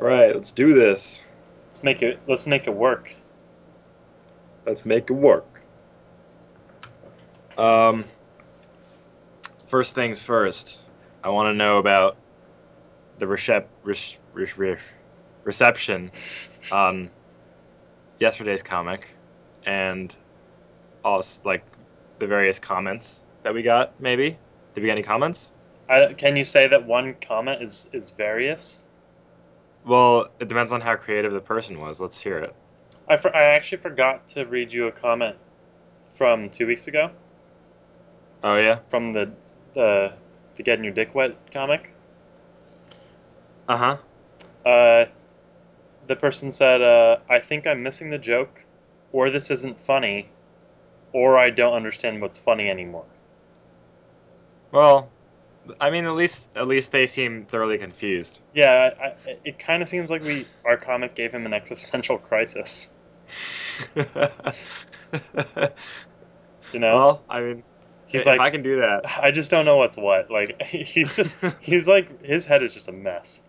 All right, let's do this. Let's make it. Let's make it work. Let's make it work. Um, first things first. I want to know about the recep- re- re- re- reception on yesterday's comic, and also like the various comments that we got. Maybe did we get any comments? I, can you say that one comment is is various? Well, it depends on how creative the person was. Let's hear it. I, for, I actually forgot to read you a comment from two weeks ago Oh yeah. from the the the getting your dick wet comic. Uh huh. Uh, the person said, uh, "I think I'm missing the joke, or this isn't funny, or I don't understand what's funny anymore." Well, I mean, at least at least they seem thoroughly confused. Yeah, I, it kind of seems like we our comic gave him an existential crisis. You know, Well, I mean, he's like, I can do that. I just don't know what's what. Like he's just he's like his head is just a mess.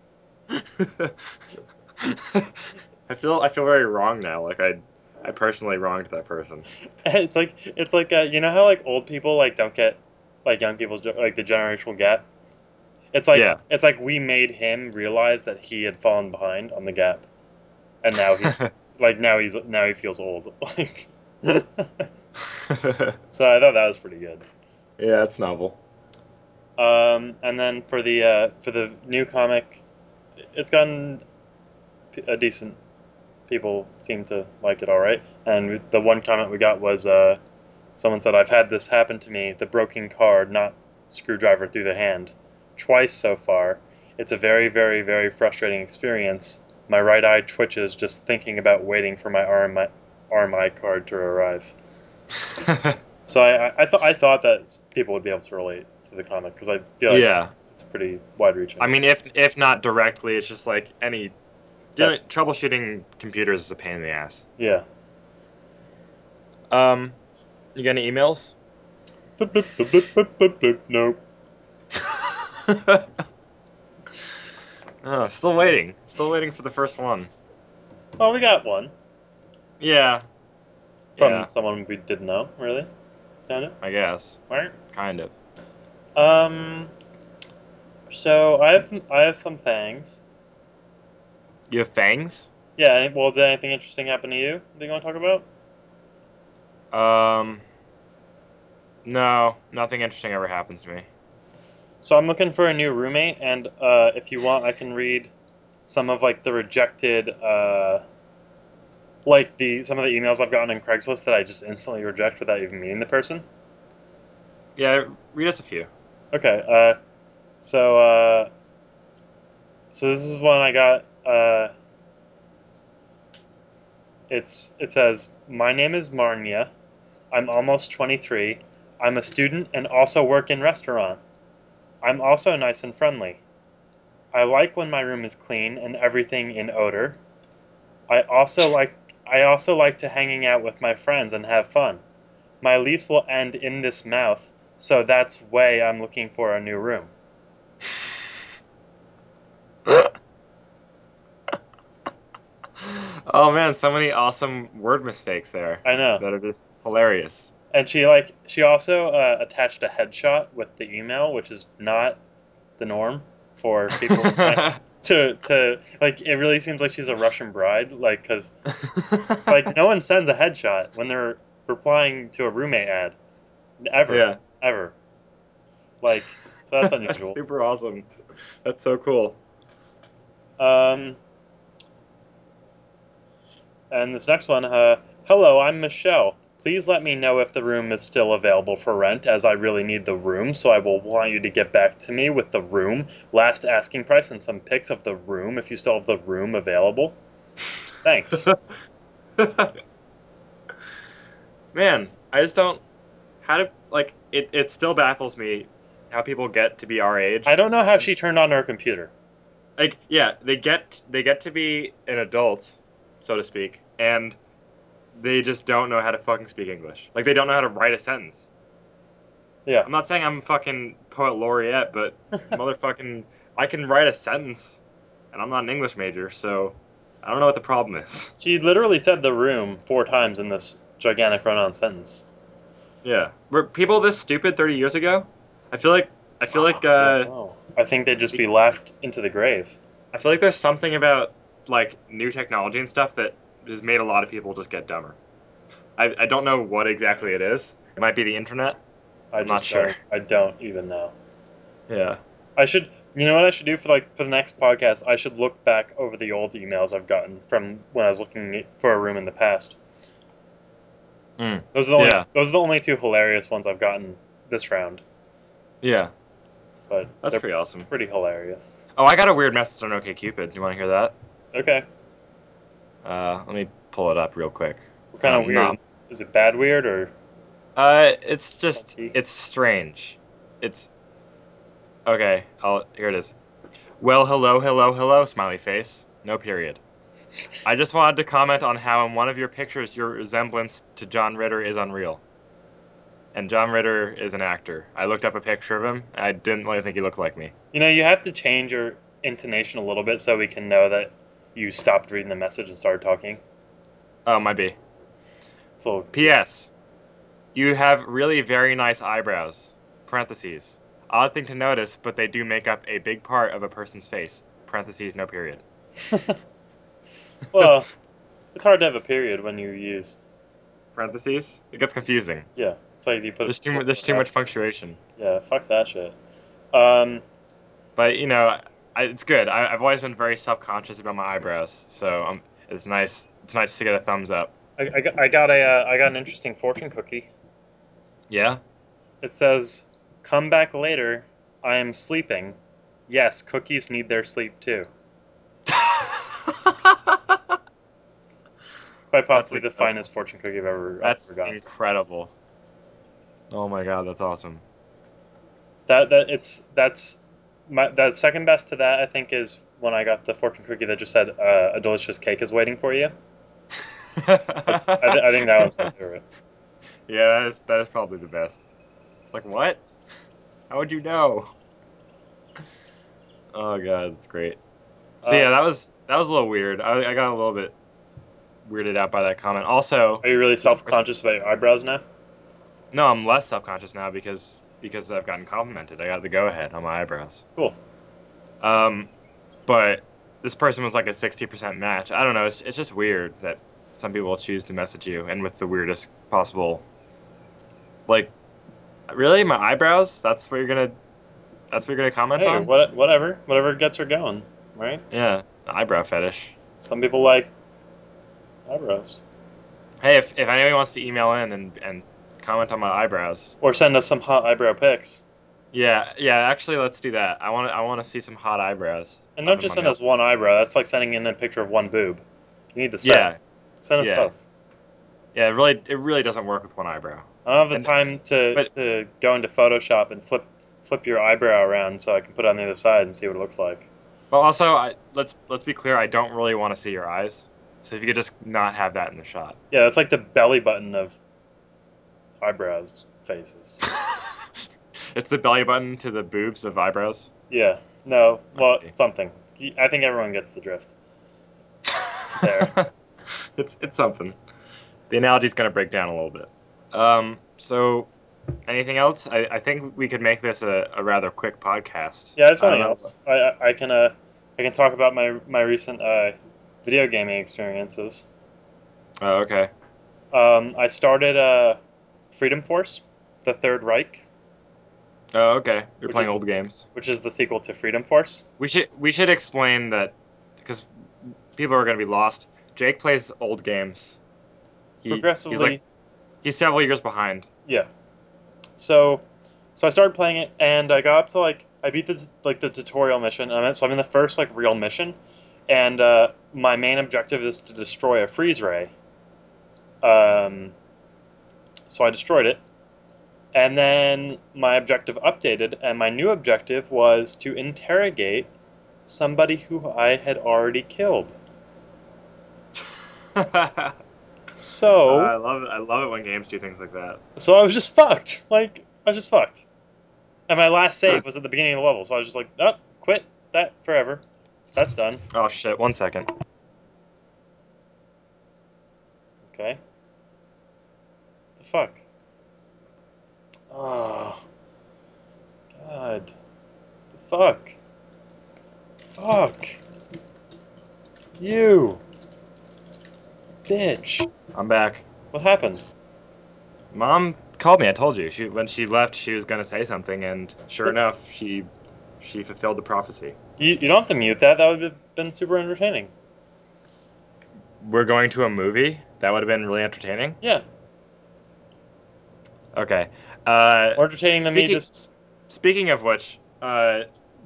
I feel I feel very wrong now. Like I I personally wronged that person. It's like it's like uh, you know how like old people like don't get like young people's like the generational gap. It's like Yeah. it's like we made him realize that he had fallen behind on the gap, and now he's like now he's now he feels old. Like, so I thought that was pretty good. yeah, it's novel. Um, and then for the uh, for the new comic, it's gotten a decent. People seem to like it all right. And the one comment we got was uh, someone said, "I've had this happen to me: the broken card, not screwdriver through the hand, twice so far. It's a very, very, very frustrating experience. My right eye twitches just thinking about waiting for my RMI, RMI card to arrive." So I, I, thought I thought that people would be able to relate to the comic because I feel like yeah. it's pretty wide reaching. I mean, if if not directly, it's just like any dealing, troubleshooting computers is a pain in the ass. yeah. Um, you got any emails? Bloop, bloop, bloop. Nope. oh, still waiting. Still waiting for the first one. Well, we got one Yeah. from yeah, someone we didn't know, really. Kind of. I guess. Right. Kind of. Um. So I have I have some fangs. You have fangs? Yeah. Well, did anything interesting happen to you? That you want to talk about? Um. No, nothing interesting ever happens to me. So I'm looking for a new roommate, and uh, if you want, I can read some of like the rejected, uh, like the some of the emails I've gotten in Craigslist that I just instantly reject without even meeting the person. Yeah, read us a few. Okay. Uh, so uh, so this is one I got. Uh, it's it says my name is Marnia. I'm almost 23. I'm a student and also work in restaurant. I'm also nice and friendly. I like when my room is clean and everything in odor. I also like I also like to hanging out with my friends and have fun. My lease will end in this mouth, so that's why I'm looking for a new room. Oh man, so many awesome word mistakes there I know. that are just hilarious. And she like she also uh, attached a headshot with the email, which is not the norm for people to to like. It really seems like she's a Russian bride, like because like no one sends a headshot when they're replying to a roommate ad, ever, yeah, ever. Like so that's unusual. super awesome. That's so cool. Um, and this next one, uh, hello, I'm Michelle. Please let me know if the room is still available for rent, as I really need the room. So I will want you to get back to me with the room, last asking price, and some pics of the room if you still have the room available. Thanks. Man, I just don't. How to. like it? It still baffles me how people get to be our age. I don't know how she turned on her computer. like yeah, they get they get to be an adult, so to speak, and they just don't know how to fucking speak English. Like they don't know how to write a sentence. Yeah. I'm not saying I'm fucking poet laureate, but motherfucking I can write a sentence. and I'm not an English major, so I don't know what the problem is. She literally said the room four times in this gigantic run-on sentence. Yeah, were people this stupid 30 years ago? I feel like I feel like I uh, don't. I think they'd just be laughed into the grave. I feel like there's something about like new technology and stuff that has made a lot of people just get dumber. I, I don't know what exactly it is. It might be the internet. I'm not sure. don't- I don't even know. Yeah. I should. You know what I should do for like for the next podcast? I should look back over the old emails I've gotten from when I was looking for a room in the past. Mm. Those are the only. Yeah. Those are the only two hilarious ones I've gotten this round. Yeah. But That's pretty awesome. pretty hilarious. Oh, I got a weird message on OkCupid. Do you want to hear that? Okay. Uh, let me pull it up real quick. What kind of Um, weird? no. Is, is it bad weird or? Uh, it's just it's strange. It's okay. I'll here it is. Well, hello, hello, hello, smiley face. No period. I just wanted to comment on how in one of your pictures your resemblance to John Ritter is unreal. And John Ritter is an actor. I looked up a picture of him. And I didn't really think he looked like me. You know, you have to change your intonation a little bit so we can know that you stopped reading the message and started talking. Oh, might be. So. P.S. You have really very nice eyebrows. Parentheses. Odd thing to notice, but they do make up a big part of a person's face. Parentheses, no period. well, it's hard to have a period when you use. Parentheses. It gets confusing. Yeah, it's like you put. There's too there's too much punctuation. Yeah, fuck that shit. Um, But you know, I, it's good. I, I've always been very self-conscious about my eyebrows, so um, it's nice. It's nice to get a thumbs up. I, I, got, I got a uh, I got an interesting fortune cookie. Yeah. It says, "Come back later. I am sleeping. Yes, cookies need their sleep too." Quite possibly the finest fortune cookie I've ever, that's ever gotten. incredible. Oh my god, that's awesome. That that it's that's my that second best to that I think is when I got the fortune cookie that just said uh, a delicious cake is waiting for you. I, th- I think that one's my favorite. Yeah, that is that is probably the best. It's like what? How would you know? Oh god, that's great. So Uh, yeah, that was that was a little weird. I, I got a little bit weirded out by that comment. Also, Are you really self conscious about your eyebrows now? no, I'm less self conscious now because because I've gotten complimented. I got the go ahead on my eyebrows. Cool. Um, but this person was like a sixty percent match. I don't know. It's it's just weird that some people choose to message you and with the weirdest possible. Like, really, my eyebrows? That's what you're gonna. That's what you're gonna comment Hey, on? what, whatever, whatever gets her going, right? Yeah, eyebrow fetish. Some people like eyebrows, Hey, if, if anybody wants to email in and, and comment on my eyebrows, or send us some hot eyebrow pics, yeah, yeah, actually, let's do that. I want to I want to see some hot eyebrows. and don't just send us one eyebrow. That's like sending in a picture of one boob. You need the set. Yeah, Send us yeah. both. yeah, it really it really doesn't work with one eyebrow. I don't have And- the time to, but- to go into Photoshop and flip flip your eyebrow around so I can put it on the other side and see what it looks like. But also, I, let's let's be clear. I don't really want to see your eyes. So if you could just not have that in the shot. Yeah, that's like the belly button of eyebrows faces. it's the belly button to the boobs of eyebrows. Yeah. No. Well, something. I think everyone gets the drift. There. it's it's something. The analogy's gonna break down a little bit. Um. So, anything else? I, I think we could make this a, a rather quick podcast. Yeah, something know. else. I, I I can uh I can talk about my my recent uh video gaming experiences. Oh, okay. Um, I started uh Freedom Force, the Third Reich, Oh, okay. You're playing is- old games. which is the sequel to Freedom Force. We should we should explain that because people are gonna be lost. Jake plays old games. He, Progressively, He's like he's several years behind. yeah. So, so I started playing it, and I got up to like I beat the like the tutorial mission. And I'm, so I'm in the first like real mission, and uh, my main objective is to destroy a freeze ray. Um, so I destroyed it, and then my objective updated, and my new objective was to interrogate somebody who I had already killed. So. I love it. I love it when games do things like that. So I was just fucked. Like I was just fucked. And my last save was at the beginning of the level, so I was just like, oh, quit that forever. That's done. Oh shit! One second. Okay. Fuck? Oh. God. The fuck? Fuck. You. Bitch. I'm back. What happened? Mom called me. I told you. She when she left, she was gonna say something, and sure enough, she she fulfilled the prophecy. You, you don't have to mute that. That would have been super entertaining. We're going to a movie. That would have been really entertaining. Yeah. Okay. Uh, More entertaining than me Speaking- just. speaking of which, uh,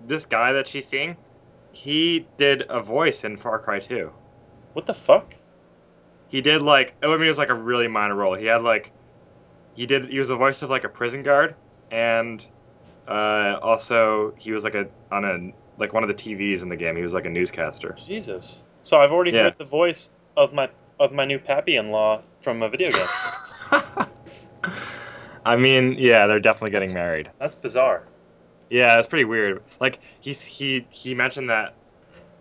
this guy that she's seeing, he did a voice in Far Cry 2. What the fuck? He did like I mean it was like a really minor role. He had like he did he was the voice of like a prison guard and uh, also he was like a on a like one of the TVs in the game. He was like a newscaster. Jesus. So I've already Yeah. heard the voice of my of my new pappy-in-law from a video game. I mean, yeah, they're definitely getting That's- married. That's bizarre. Yeah, it's pretty weird. Like he's he he mentioned that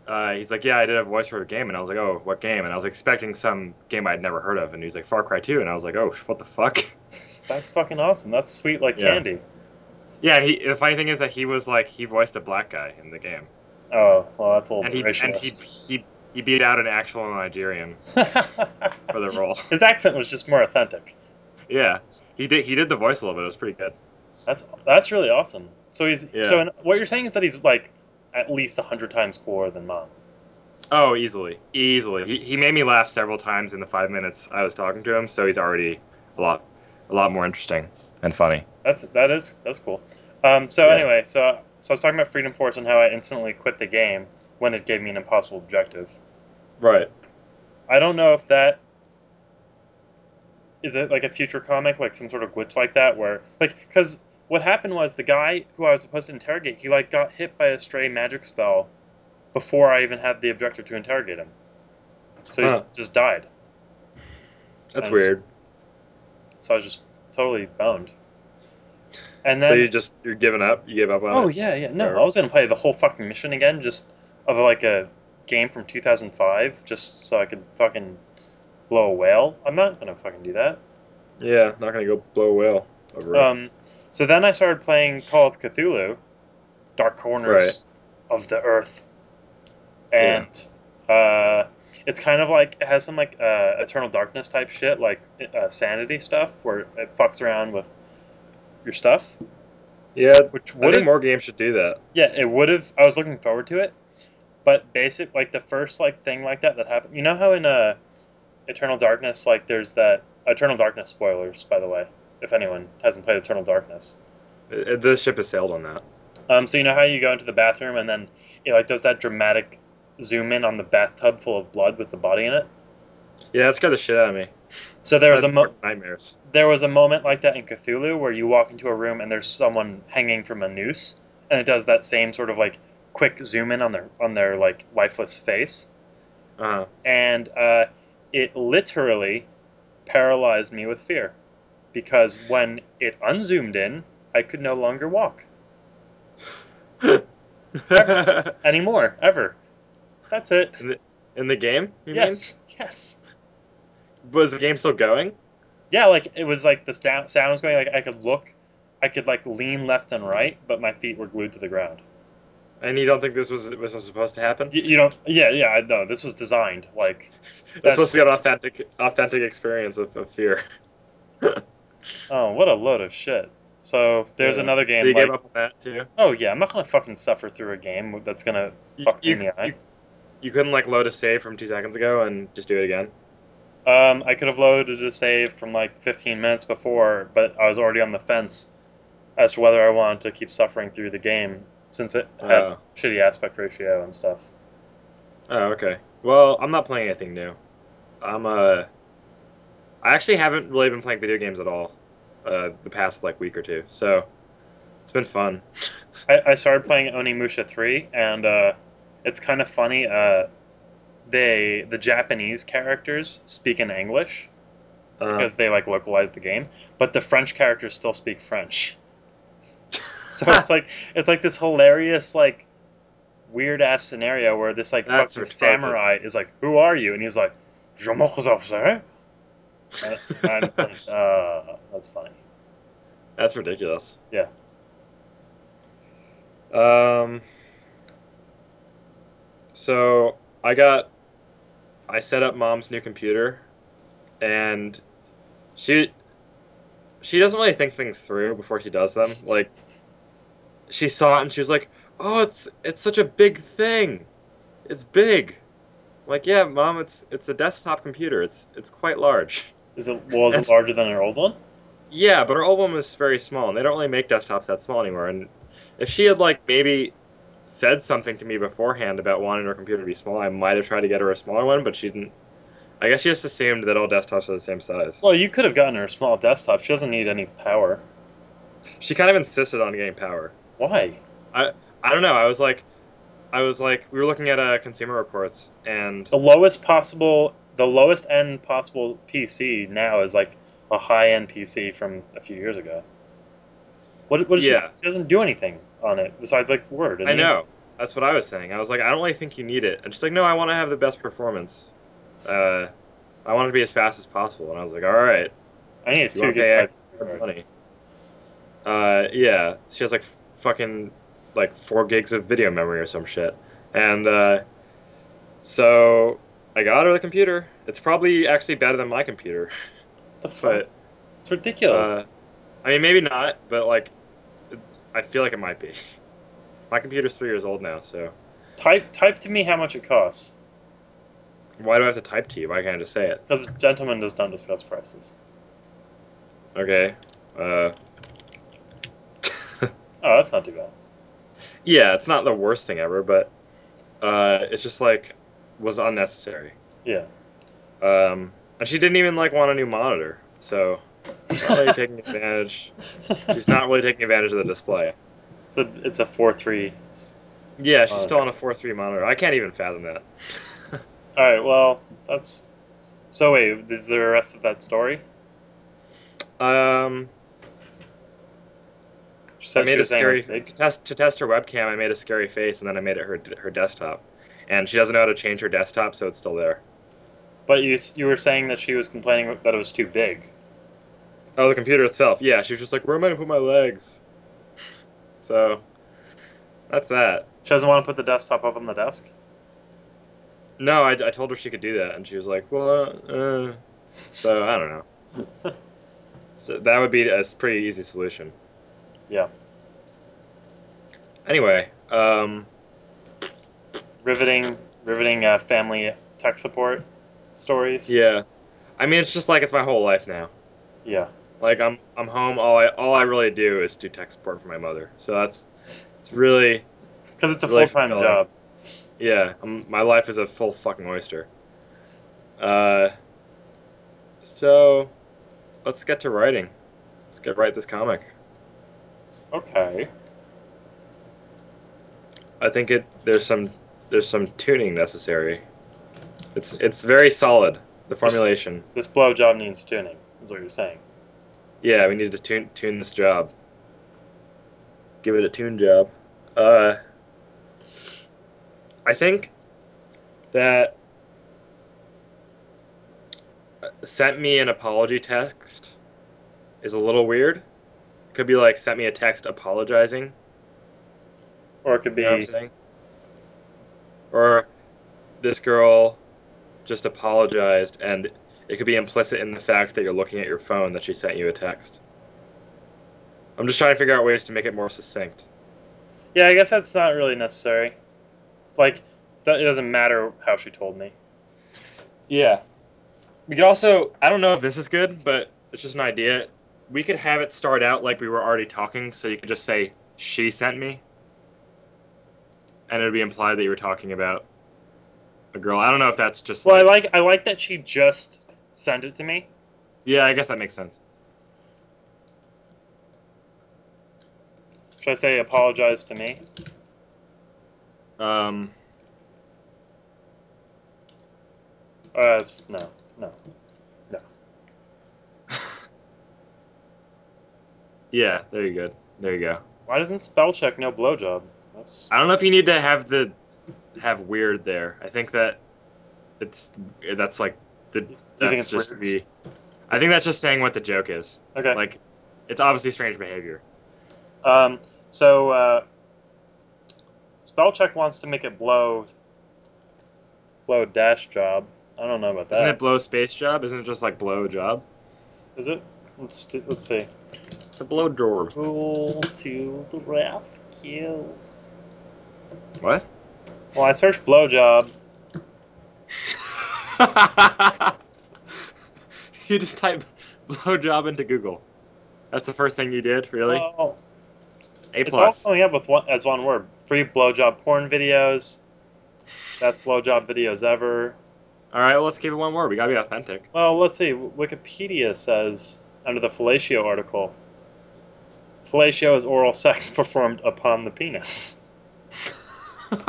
uh, he's like, yeah, I did a voice for a game, and I was like, oh, what game? And I was expecting some game I'd never heard of, and he's like, Far Cry 2, and I was like, oh, what the fuck? That's, fucking awesome. That's sweet like Yeah. candy. Yeah, and he the funny thing is that he was like he voiced a black guy in the game, Oh, well, that's a little and he and he, he he beat out an actual Nigerian for the role. His accent was just more authentic. Yeah, he did he did the voice a little bit. It was pretty good. That's that's really awesome. So he's Yeah. so in, what you're saying is that he's like at least a hundred times cooler than mom. Oh, easily, easily. He, he made me laugh several times in the five minutes I was talking to him, so he's already a lot a lot more interesting and funny. That's that is that's cool. Um, so Yeah. anyway, so so I was talking about Freedom Force and how I instantly quit the game when it gave me an impossible objective. Right. I don't know if that is it like a future comic, like some sort of glitch like that, where like because what happened was the guy who I was supposed to interrogate, he like got hit by a stray magic spell before I even had the objective to interrogate him, so he Huh. just died. That's Nice. weird. So I was just totally boned. And then so you just you're giving up? You gave up on Oh it? yeah, yeah. No, Or- I was gonna play the whole fucking mission again, just of like a game from 2005, just so I could fucking blow a whale. I'm not gonna fucking do that. Yeah, not gonna go blow a whale over it. Um, so then I started playing Call of Cthulhu, Dark Corners of the Earth, and uh, it's kind of like it has some like uh, Eternal Darkness type shit, like uh, sanity stuff, where it fucks around with your stuff, Yeah, which I think more games should do that. Yeah, it would have. I was looking forward to it, but basic like the first like thing like that that happened. You know how in uh, Eternal Darkness, like there's that Eternal Darkness spoilers, by the way, if anyone hasn't played Eternal Darkness. It, it- the ship has sailed on that. Um, so you know how you go into the bathroom and then it like does that dramatic zoom in on the bathtub full of blood with the body in it. Yeah, that scared the shit out of me. So there was a mo- nightmares. there was a moment like that in Cthulhu where you walk into a room and there's someone hanging from a noose, and it does that same sort of like quick zoom in on their on their like lifeless face. Uh-huh. and uh, it literally paralyzed me with fear because when it unzoomed in, I could no longer walk anymore, ever. That's it. in the game? You yes, yes. Mean? Was the game still going? Yeah, like it was like the sound, sound was going. Like I could look, I could like lean left and right, but my feet were glued to the ground. And you don't think this was was supposed to happen? You, you don't. Yeah, yeah. I know. This was designed like. It's supposed to be an authentic authentic experience of, of fear. Oh, what a load of shit. So there's Yeah. another game So you like. gave up on that too? Oh yeah, I'm not gonna fucking suffer through a game that's gonna You, fuck me you, in the eye. you, you couldn't like load a save from two seconds ago and just do it again. Um, I could have loaded a save from like 15 minutes before, but I was already on the fence as to whether I wanted to keep suffering through the game since it had Oh. shitty aspect ratio and stuff. Oh, okay. Well, I'm not playing anything new. I'm uh, I actually haven't really been playing video games at all, uh, the past like week or two. So it's been fun. I, I started playing Onimusha 3, and uh, it's kind of funny. Uh, they the Japanese characters speak in English Uh, because they like localize the game, but the French characters still speak French. So it's like it's like this hilarious like weird ass scenario where this like That's fucking retarded. samurai is like, "Who are you?" and he's like, "Je m'appelle sir." And I'm uh, that's funny. That's ridiculous. Yeah. Um. So I got, I set up mom's new computer, and she, she doesn't really think things through before she does them. Like, she saw it and she was like, "Oh, it's it's such a big thing, it's big." I'm like, yeah, mom, it's it's a desktop computer. It's it's quite large. Is it well? Is it larger than her old one? Yeah, but her old one was very small, and they don't really make desktops that small anymore. And if she had like maybe said something to me beforehand about wanting her computer to be small, I might have tried to get her a smaller one, but she didn't. I guess she just assumed that all desktops are the same size. Well, you could have gotten her a small desktop. She doesn't need any power. She kind of insisted on getting power. Why? I I don't know. I was like, I was like, we were looking at uh, consumer reports, and The lowest possible, the lowest end possible PC now is like a high end PC from a few years ago. What? What? Is Yeah. she, she doesn't do anything on it besides like Word. I know that's what I was saying. I was like, I don't really think you need it, and she's like, No, I want to have the best performance. Uh, I want it to be as fast as possible, and I was like, All right. I need a two want to pay gigabyte. extra card. money? Uh, yeah, she has like fucking like four gigs of video memory or some shit, and uh, so I got her the computer. It's probably actually better than my computer, the fuck? but It's ridiculous. uh, I mean maybe not, but like I feel like it might be. My computer's three years old now, so type type to me how much it costs. why do I have to type to you? Why can't I just say it? Because gentleman does not discuss prices. Okay. Uh, Oh, that's not too bad. yeah, it's not the worst thing ever, but uh, it's just like was unnecessary. Yeah. Um, and she didn't even like want a new monitor, so she's not really taking advantage. She's not really taking advantage of the display. It's a it's a four three. Yeah, she's Monitor. still on a four three monitor. I can't even fathom that. All right. Well, that's. So wait, is there a rest of that story? Um, She I made a was saying it was scary to test to test her webcam. I made a scary face, and then I made it her her desktop. And she doesn't know how to change her desktop, so it's still there. But you you were saying that she was complaining that it was too big. Oh, the computer itself. Yeah, she was just like, "Where am I gonna put my legs?" So that's that. She doesn't want to put the desktop up on the desk. No, I, I told her she could do that, and she was like, "Well, uh, uh." so I don't know. So that would be a pretty easy solution. Yeah. Anyway, um, Riveting, riveting uh, family tech support stories. yeah, I mean, it's just like it's my whole life now. Yeah. Like I'm I'm home. All I all I really do is do tech support for my mother. So that's it's really Because it's a Really full time job. yeah. Um, my life is a full fucking oyster. Uh, so let's get to writing. Let's get write this comic. Okay. I think it there's some there's some tuning necessary. It's it's very solid. The formulation. This blowjob needs tuning. Is what you're saying. Yeah, we need to tune tune this job. Give it a tune job. Uh, I think that sent me an apology text is a little weird. Could be like sent me a text apologizing. Or it could be. You know what I'm saying? Or this girl just apologized, and it could be implicit in the fact that you're looking at your phone that she sent you a text. I'm just trying to figure out ways to make it more succinct. Yeah, I guess that's not really necessary. Like, that, it doesn't matter how she told me. Yeah. We could also, I don't know if this is good, but it's just an idea. We could have it start out like we were already talking, so you could just say, she sent me. And it would be implied that you were talking about a girl. I don't know if that's just Well, I like, like I like that she just sent it to me. yeah, I guess that makes sense. Should I say apologize to me? Um, Uh, no, no. Yeah, there you go. There you go. Why doesn't spell check know blowjob? That's I don't know if you need to have the have weird there. I think that it's that's like the think that's it's just weird? the. I think that's just saying what the joke is. Okay. Like, it's obviously strange behavior. Um, so uh, spell check wants to make it blow blow dash job. I don't know about that. Isn't it blow space job? Isn't it just like blow job? Is it? Let's let's see. A blow job. Rule to the rescue. What? Well, I searched blowjob. you just type blow job into Google. That's the first thing you did, really? Oh, A it's all coming up with one as one word. Free blowjob porn videos. Best blowjob videos ever. All right, well, let's keep it one word. We gotta be authentic. Well, let's see. Wikipedia says under the fellatio article, fellatio is oral sex performed upon the penis.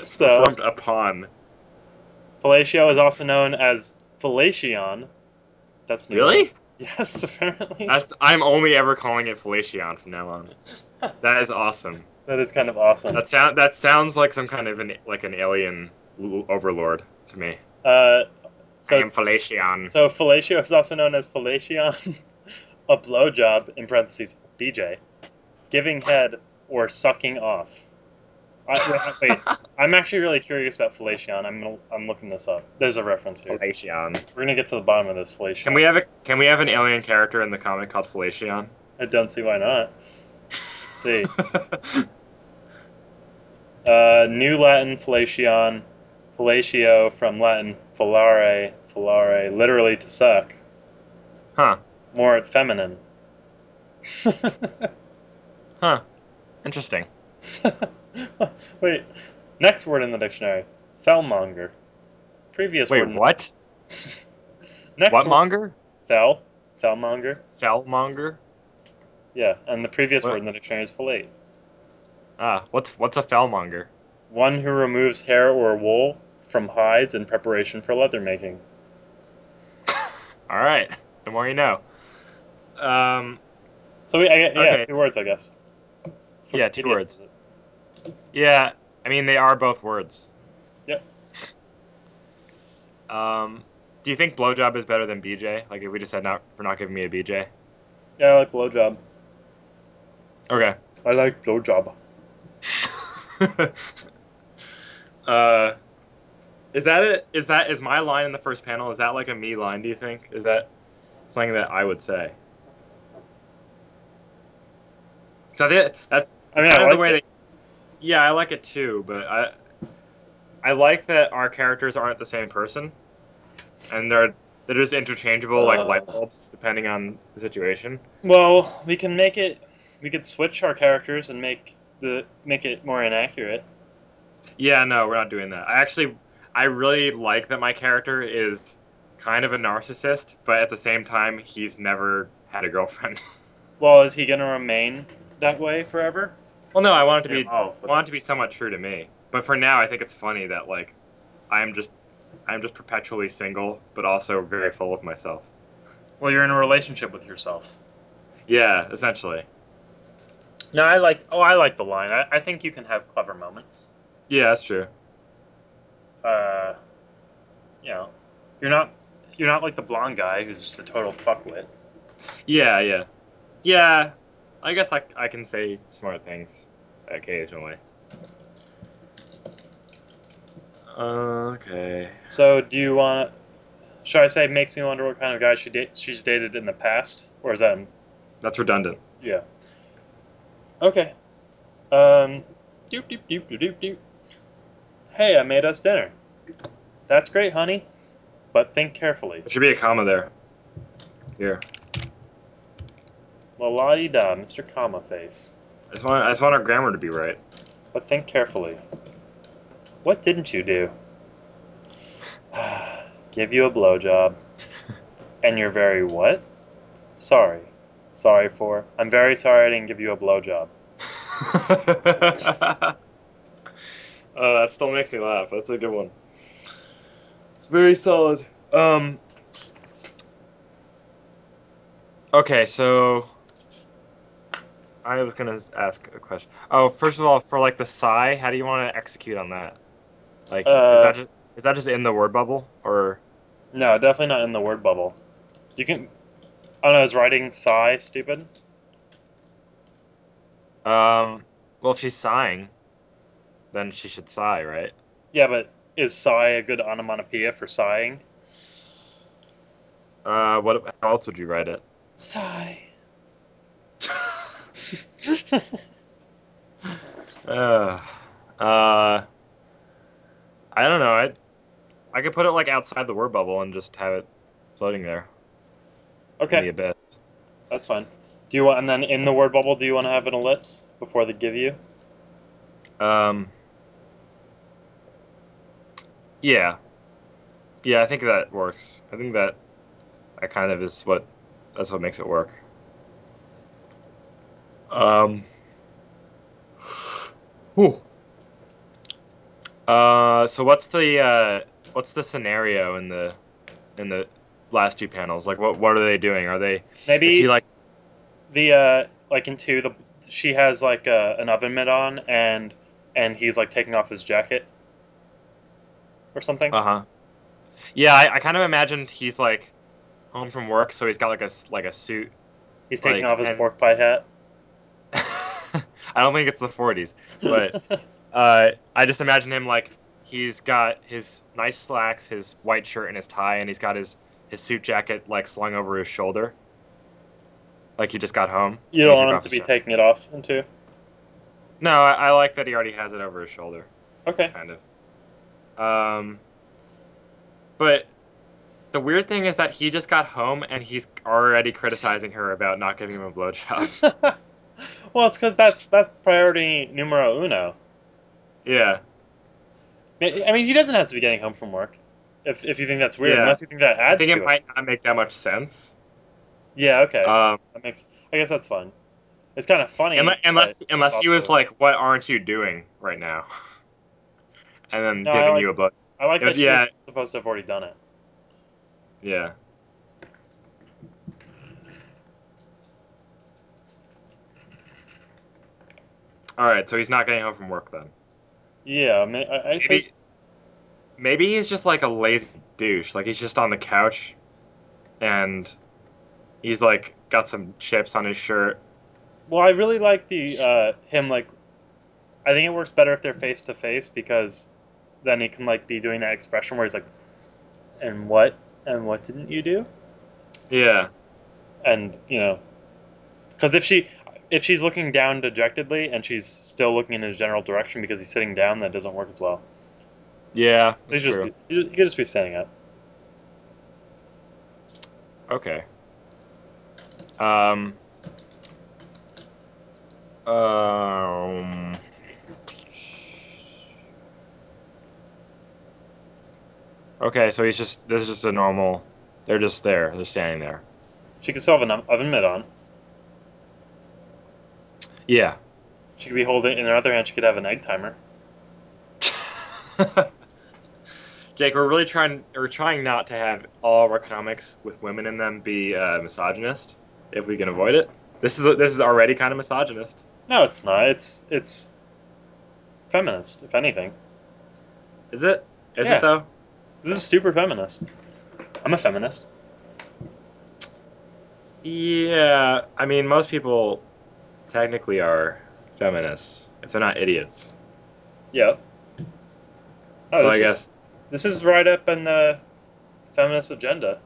So- Performed upon. Fellatio is also known as fellation. That's new. Really? Yes, apparently. That's. I'm only ever calling it fellation from now on. That is awesome. that is kind of awesome. That sound. That sounds like some kind of an like an alien overlord to me. Uh, I so am fellation. So fellatio is also known as fellation, a blowjob in parentheses BJ, giving head or sucking off. I, wait, wait, I'm actually really curious about fellation. I'm gonna- I'm looking this up. There's a reference here. Fellation. We're gonna get to the bottom of this fellation. Can we have a Can we have an alien character in the comic called Fellation? I don't see why not. Let's see. Uh, New Latin fellation, fellatio from Latin fellare, fellare, literally to suck. huh. More at feminine. Huh. Interesting. Wait, next word in the dictionary: fellmonger. Previous Wait, word. in the- what? Next What word- monger? Fell. Fellmonger. Fellmonger? Yeah, and the previous What? word in the dictionary is fillet. Ah, what's what's a fellmonger? One who removes hair or wool from hides in preparation for leather making. All right. The more you know. Um. So we, I, yeah, Okay. two words, I guess. Yeah, two words. Yeah. I mean, they are both words. Yep. Um. Do you think blowjob is better than BJ? Like, if we just said not for not giving me a BJ. Yeah, I like blowjob. Okay. I like blowjob. uh. Is that it? Is that is my line in the first panel? Is that like a me line? Do you think? Is that something that I would say? So that, that's I mean, kind I of the way it. they. Yeah, I like it too, but I. I like that our characters aren't the same person, and they're they're just interchangeable like Uh. light bulbs depending on the situation. Well, we can make it. We could switch our characters and make the make it more inaccurate. Yeah, no, we're not doing that. I actually, I really like that my character is kind of a narcissist, but at the same time, he's never had a girlfriend. Well, is he gonna remain that way forever? well, no, I want it to be, Oh, I want it to be somewhat true to me. But for now, I think it's funny that like, I'm just, I'm just perpetually single, but also very full of myself. Well, you're in a relationship with yourself. Yeah, essentially. No, I like. Oh, I like the line. I, I think you can have clever moments. Yeah, that's true. Uh, you know, you're not. You're not like the blonde guy who's just a total fuckwit. Yeah, yeah, yeah. I guess I, I can say smart things occasionally. Okay. So, do you want? Should I say makes me wonder what kind of guy she date she's dated in the past, or is that? That's redundant. Yeah. Okay. Um. Doop doop doop doop doop doop. Hey, I made us dinner. That's great, honey. But think carefully. There should be a comma there. Here. La la di da, Mr. Comma Face. I just want I just want our grammar to be right. But think carefully. What didn't you do? Give you a blowjob. And you're very what? Sorry. Sorry for. I'm very sorry I didn't give you a blowjob. uh, that still makes me laugh. That's a good one. It's very solid. Um. Okay, so I was gonna ask a question. Oh, first of all, for like the sigh, how do you want to execute on that? Like, is Uh, that just is that just in the word bubble or? no, definitely not in the word bubble. You can. I don't know. Is writing sigh stupid? Um, well, if she's sighing, then she should sigh, right? Yeah, but is sigh a good onomatopoeia for sighing? Uh, what? How else would you write it? Sigh. Uh, uh, I don't know. I I could put it like outside the word bubble and just have it floating there in the abyss. that's fine. Do you want, and then in the word bubble, do you want to have an ellipse before they give you? Um, yeah, yeah. I think that works. I think that that kind of is what that's what makes it work. Um. Whew. Uh, so what's the uh, what's the scenario in the in the last two panels? Like, what what are they doing? Are they? Is he Maybe like? the uh, like in two, the she has like uh, an oven mitt on, and and he's like taking off his jacket or something. Uh huh. Yeah, I, I kind of imagined he's like home from work, so he's got like a like a suit, He's taking like off his and pork pie hat. I don't think it's the 40s, but uh, I just imagine him like he's got his nice slacks, his white shirt, and his tie, and he's got his his suit jacket like slung over his shoulder, like he just got home you don't want him to be jacket. taking it off into. No, I, I like that he already has it over his shoulder, Okay. kind of. Um, but the weird thing is that he just got home and he's already criticizing her about not giving him a blowjob. well, it's because that's that's priority numero uno. yeah, I mean, he doesn't have to be getting home from work. If, if you think that's weird, yeah. unless you think that adds. I think it might not make that much sense. Yeah. Okay. Um, That makes. I guess that's fun. It's kind of funny, unless unless, unless he was like, "What aren't you doing right now?" and then No, giving like. you a book. I like that Yeah, was supposed to have already done it. yeah. All right, so he's not getting home from work then. Yeah. I, mean, I, I say. Maybe maybe he's just like a lazy douche. Like he's just on the couch and he's like got some chips on his shirt. Well, I really like the uh, him like. I think it works better if they're face to face because then he can like be doing that expression where he's like, "And what? And what didn't you do?" Yeah. And you know, because if she if she's looking down dejectedly and she's still looking in his general direction because he's sitting down, that doesn't work as well. Yeah, He that's just true. he could just be standing up. Okay. Um. Um. Okay, so he's just this is just a normal. They're just there. They're standing there. She could still have an oven mitt on. Yeah. She could be holding in her other hand. She could have an egg timer. Jake, we're really trying. We're trying not to have all of our comics with women in them be uh, misogynist, if we can avoid it. This is this is already kind of misogynist. No, it's not. It's it's feminist, if anything. Is it? Is Yeah. it though? This is super feminist. I'm a feminist. Yeah. I mean, most people technically are feminists if they're not idiots. Yeah. Oh, So I is guess this is right up in the feminist agenda.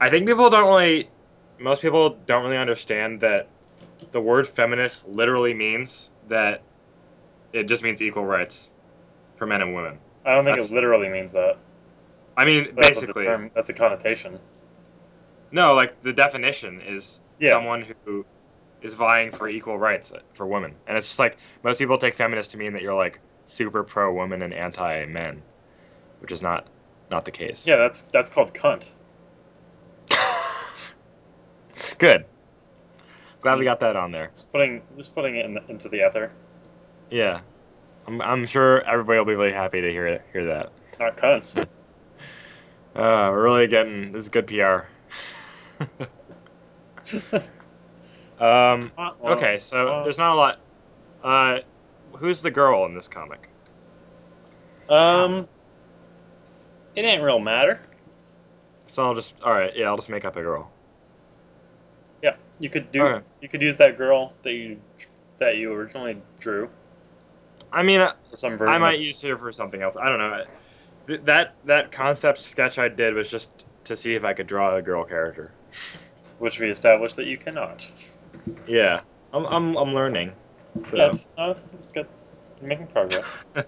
I think people don't really. Most people don't really understand that the word feminist literally means that it just means equal rights for men and women. I don't think That's- it literally means that. I mean, That's what the basically, term. That's the connotation. no. Like the definition is Yeah. someone who is vying for equal rights for women, and it's just like most people take feminist to mean that you're like super pro woman and anti men, which is not not the case. Yeah, that's that's called cunt. Good. Glad we got that on there. Just putting just putting it in, into the ether, Yeah. I'm, I'm sure everybody will be really happy to hear hear that. not cunts. Uh, we're really getting this is good PR. Um, okay, so there's not a lot. Uh, who's the girl in this comic? Um, it ain't real matter. So I'll just all right. Yeah, I'll just make up a girl. Yeah, you could do. Alright. You could use that girl that you that you originally drew I mean, uh, some. I might use her for something else. I don't know. That that concept sketch I did was just to see if I could draw a girl character. which we established that you cannot. Yeah, I'm I'm, I'm learning. So. Yeah, it's, no, it's good. You're making progress.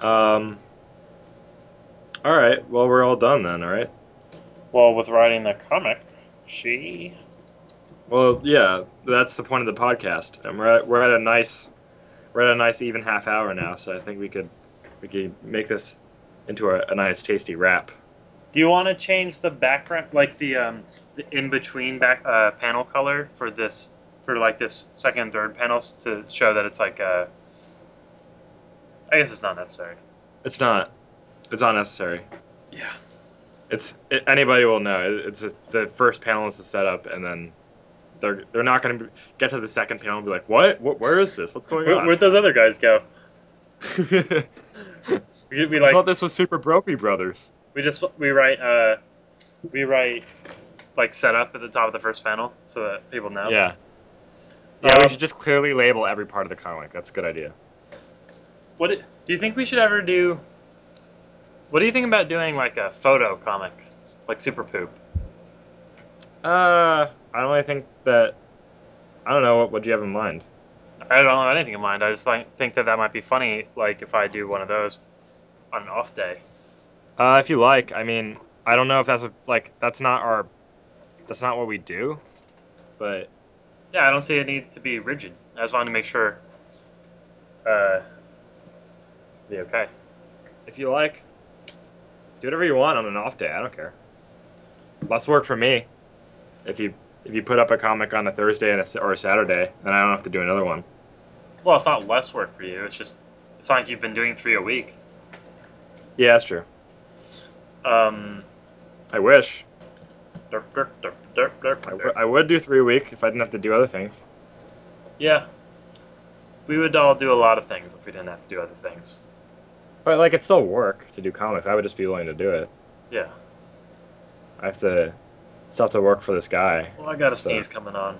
um. All right. Well, we're all done then. All right. well, with writing the comic, she. Well, yeah. That's the point of the podcast, and we're at, we're at a nice we're at a nice even half hour now. So I think we could we could make this into a, a nice tasty wrap. Do you want to change the background, like the um, the in between back uh, panel color for this, for like this second and third panels to show that it's like uh I guess it's not necessary. It's not. It's not necessary. Yeah. It's it, anybody will know. It- It's just, the first panel is the setup, and then they're they're not going to get to the second panel and be like, "What? what where is this? What's going Where, on?" where'd those other guys go? We, we I thought this was Super Brophy Brothers. we just we write uh we write like set up at the top of the first panel so that people know. Yeah. Yeah, we Um, should just clearly label every part of the comic. That's a good idea. What do you think we should ever do? What do you think about doing like a photo comic, like Super Poop? Uh, I don't really think that. I don't know what what you have in mind. I don't have anything in mind. I just like, think that that might be funny, like if I do one of those on an off day. Uh, if you like, I mean, I don't know if that's a, like that's not our, that's not what we do, but Yeah, I don't see a need to be rigid. I just wanted to make sure. Uh, be okay. if you like, do whatever you want on an off day. I don't care. Less work for me. If you if you put up a comic on a Thursday and a, s- or a Saturday, then I don't have to do another one. Well, it's not less work for you. It's just it's not like you've been doing three a week. Yeah, that's true. Um, I wish. Derp, derp, derp, derp, derp, I, w- I would do three a week if I didn't have to do other things. yeah, we would all do a lot of things if we didn't have to do other things. But like, it's still work to do comics. I would just be willing to do it. Yeah. I have to still have to work for this guy. Well, I got a So- sneeze coming on.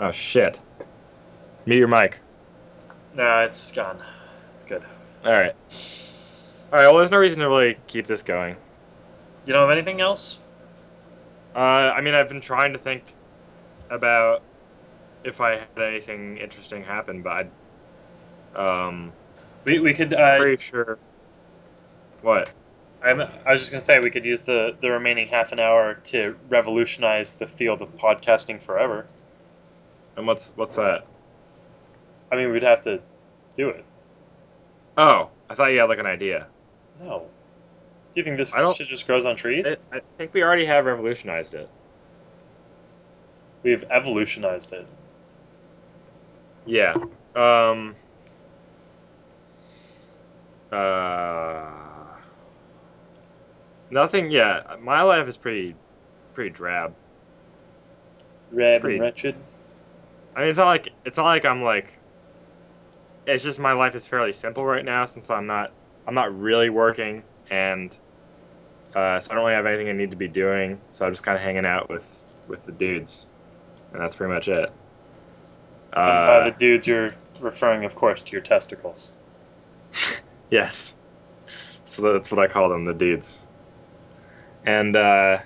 Oh shit. Mute your mic. No, it's gone. It's good. All right. All right. Well, there's no reason to really keep this going. You don't have anything else? Uh, I mean, I've been trying to think about if I had anything interesting happen, but I, um, We, we could. Uh, pretty sure. What? I'm, I was just gonna say we could use the the remaining half an hour to revolutionize the field of podcasting forever. And what's what's that? I mean, we'd have to do it. Oh, I thought you had like an idea. No. You think this shit just grows on trees? It, I think we already have revolutionized it. We've evolutionized it. Yeah. Um. Uh. Nothing. Yeah, my life is pretty, pretty drab. Red Pretty- and wretched. I mean, it's not like it's not like I'm like. It's just my life is fairly simple right now since I'm not I'm not really working and uh, so I don't really have anything I need to be doing. So I'm just kind of hanging out with with the dudes, and that's pretty much it. Uh, and by the dudes, you're referring, of course, to your testicles. Yes. So that's what I call them, the dudes. And uh,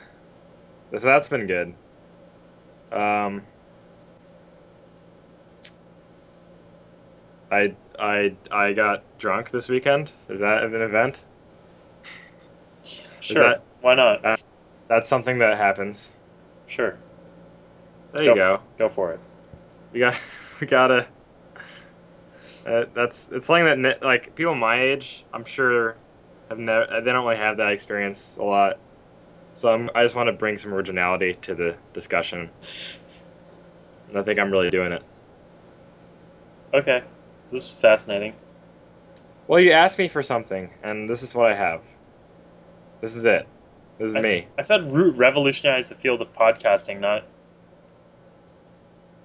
so that's been good. Um, I I I got drunk this weekend. Is that an event? Sure. that- Why not? Uh, That's something that happens. sure. There you go. Go for it. We got we gotta. Uh, that's it's something that like people my age, I'm sure, have never they don't really have that experience a lot. So I'm, I just want to bring some originality to the discussion. And I think I'm really doing it. Okay. This is fascinating. Well, you asked me for something, and this is what I have. This is it. This is I- me. I said root revolutionize the field of podcasting, not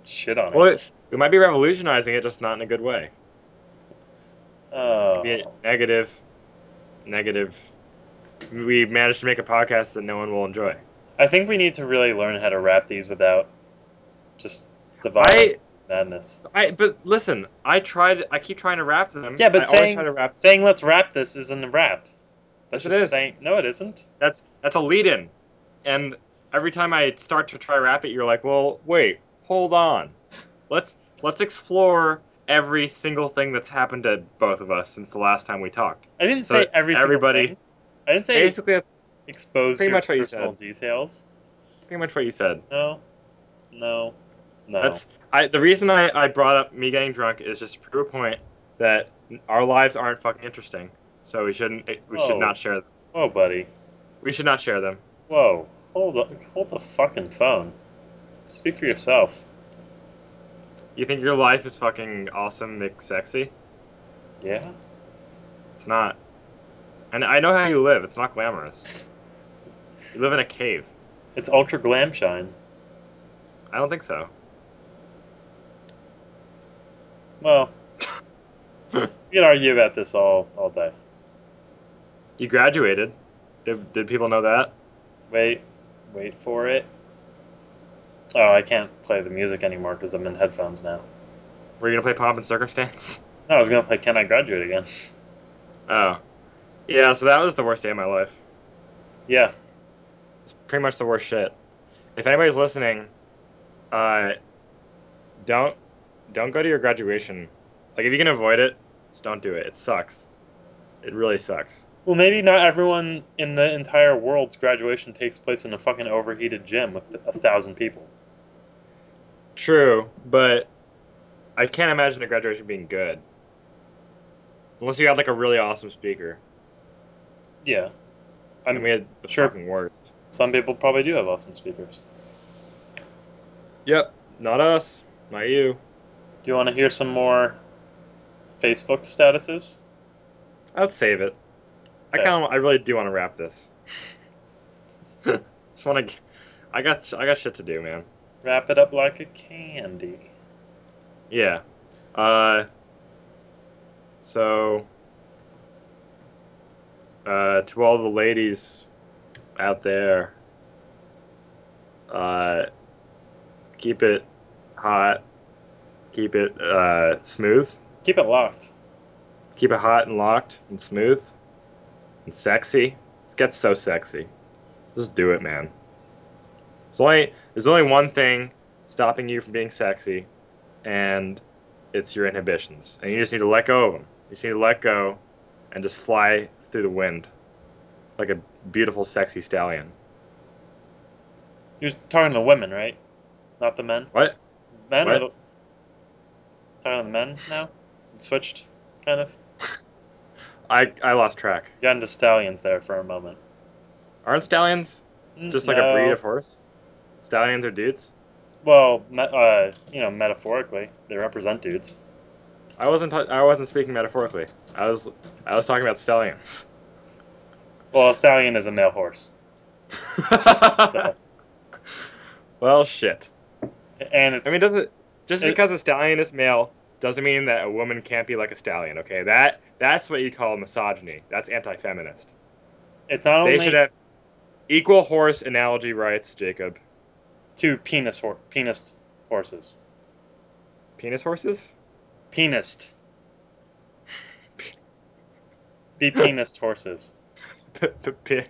shit on it. Well, it- we might be revolutionizing it, just not in a good way. Oh. Negative, negative. We managed to make a podcast that no one will enjoy. I think we need to really learn how to wrap these without just divine I, madness. I, but listen, I tried. I keep trying to wrap them. Yeah, but I saying- try to wrap. Saying let's wrap this isn't a wrap. That's it just is. saying no, it isn't. That's that's a lead-in, and every time I start to try wrap it, you're like, well, wait, hold on, let's let's explore every single thing that's happened to both of us since the last time we talked. I didn't So say every single everybody- thing. I didn't say Basically, that's expose pretty much what you said. details. pretty much what you said. No, no, no. That's I. The reason I, I brought up me getting drunk is just to prove a point that our lives aren't fucking interesting. So we shouldn't. We should not share them. Whoa, buddy. We should not share them. Whoa. Hold the hold the fucking phone. Speak for yourself. You think your life is fucking awesome, mix sexy? Yeah. It's not. And I know how you live. It's not glamorous. You live in a cave. It's ultra glam shine. I don't think so. Well, we can argue about this all all day. You graduated. Did, did people know that? Wait, wait for it. Oh, I can't play the music anymore because I'm in headphones now. Were you gonna play Pomp and Circumstance? No, I was gonna play Can I Graduate again? Oh. Yeah, so that was the worst day of my life. Yeah. It's pretty much the worst shit. If anybody's listening, uh, don't don't go to your graduation. Like if you can avoid it, just don't do it. It sucks. It really sucks. Well, maybe not everyone in the entire world's graduation takes place in a fucking overheated gym with a thousand people. True, but I can't imagine a graduation being good. Unless you had like a really awesome speaker. Yeah. I mean, we had the sure. fucking worst. some people probably do have awesome speakers. Yep. Not us. Not you. Do you want to hear some more Facebook statuses? I'd save it. I kind of, I really do want to wrap this. Just want to. I got, I got shit to do, man. Wrap it up like a candy. Yeah. Uh. So. Uh, to all the ladies out there. Uh. Keep it hot. Keep it uh smooth. Keep it locked. Keep it hot and locked and smooth and sexy. It gets so sexy. Just do it, man. It's only there's only one thing stopping you from being sexy, and it's your inhibitions. And you just need to let go of them. You just need to let go and just fly through the wind like a beautiful, sexy stallion. You're talking to the women, right? Not the men. What? Men What? the talking to the men now? It switched, kind of. I I lost track. Got into stallions there for a moment. Aren't stallions Mm, just like a breed of horse? Stallions are dudes. Well, me- uh, you know, metaphorically, they represent dudes. I wasn't. ta- I wasn't speaking metaphorically. I was. I was talking about stallions. Well, a stallion is a male horse, so, well, shit. and it's I mean, doesn't just It- because a stallion is male doesn't mean that a woman can't be like a stallion. Okay, that that's what you call misogyny. That's anti-feminist. it's not They only should have equal horse analogy rights, Jacob. two penis hor- penis horses. Penis horses? Penist. Be penist horses. P- p-.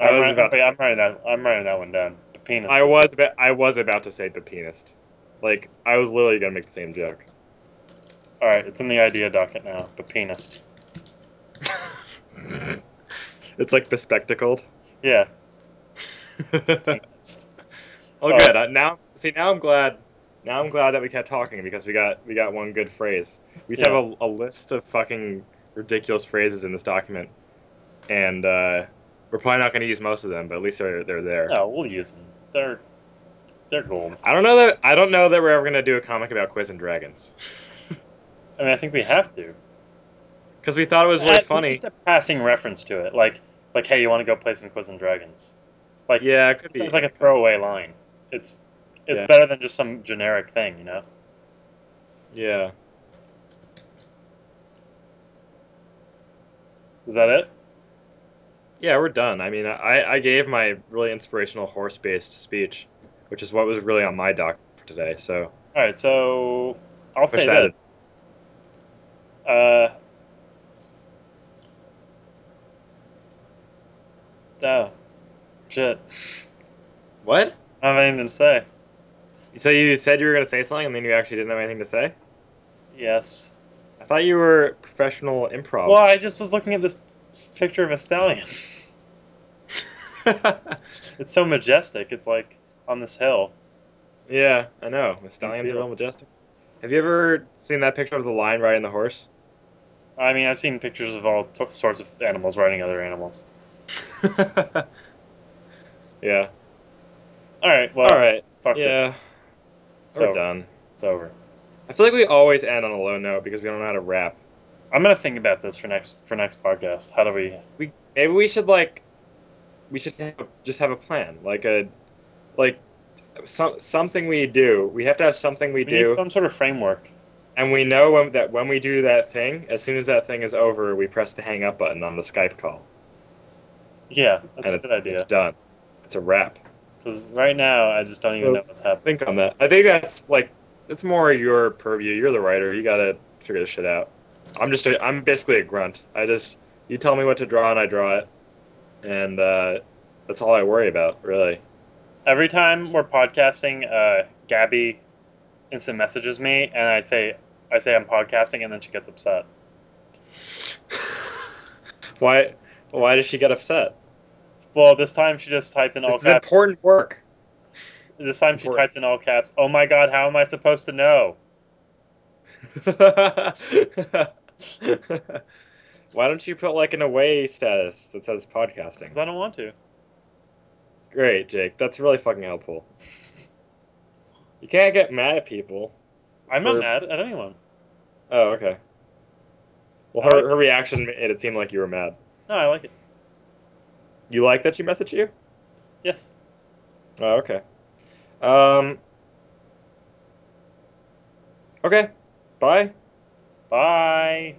I was about to- I'm writing that. I'm writing that one down. The penis. I was about. I was about to say the penis. Like I was literally gonna make the same joke. All right, it's in the idea docket now. The penist. it's like bespectacled. Yeah. oh, Oh, good. Uh, now, see, now I'm glad. Now I'm glad that we kept talking because we got we got one good phrase. We Yeah. have a, a list of fucking ridiculous phrases in this document, and uh, we're probably not going to use most of them, but at least they're they're there. No, we'll use them. They're they're gold. I don't know that I don't know that we're ever going to do a comic about Quiz and Dragons I mean, I think we have to. because we thought it was really At funny. least a passing reference to it, like like hey, you want to go play some Quiz and Dragons? Like yeah, it could be. it's like a throwaway line. It's it's Yeah. better than just some generic thing, you know. Yeah. Is that it? Yeah, we're done. I mean, I, I gave my really inspirational horse-based speech, which is what was really on my doc for today. So All right, so I'll say that this. Uh, oh, shit. what? I don't have anything to say. So you said you were gonna say something, and then you actually didn't have anything to say. Yes. I thought you were professional improv. Well, I just was looking at this picture of a stallion. It's so majestic. It's like on this hill. yeah, I know. The stallions are real majestic. Have you ever seen that picture of the lion riding the horse? I mean, I've seen pictures of all t- sorts of animals riding other animals. yeah. All right. Well, All right. fuck it. Yeah. It's We're over. done. It's over. I feel like we always end on a low note because we don't know how to wrap. I'm gonna think about this for next for next podcast. How do we? We maybe we should like we should have, just have a plan, like a like some something we do. We have to have something we, We do, need some sort of framework. And we know when, that when we do that thing, as soon as that thing is over, we press the hang up button on the Skype call, Yeah, that's and a good idea. it's done. It's a wrap. Because right now, I just don't even So- know what's happening. Think on that. I think that's like it's more your purview. You're the writer. You gotta figure this shit out. I'm just a, I'm basically a grunt. I just you tell me what to draw and I draw it, and uh, that's all I worry about really. Every time we're podcasting, uh, Gabby instant messages me, and I say I say I'm podcasting, and then she gets upset. why why does she get upset? Well, this time she just typed in all This is caps. important work. This time she typed in all caps. Oh my god, how am I supposed to know? Why don't you put like an away status that says podcasting? Because I don't want to. Great, Jake. That's really fucking helpful. You can't get mad at people. I'm not mad at anyone. Oh, okay. Well, I like- her, her reaction made it seem like you were mad. No, I like it. You like that she messaged you? Yes. Oh, okay. Um. Okay. Bye. Bye.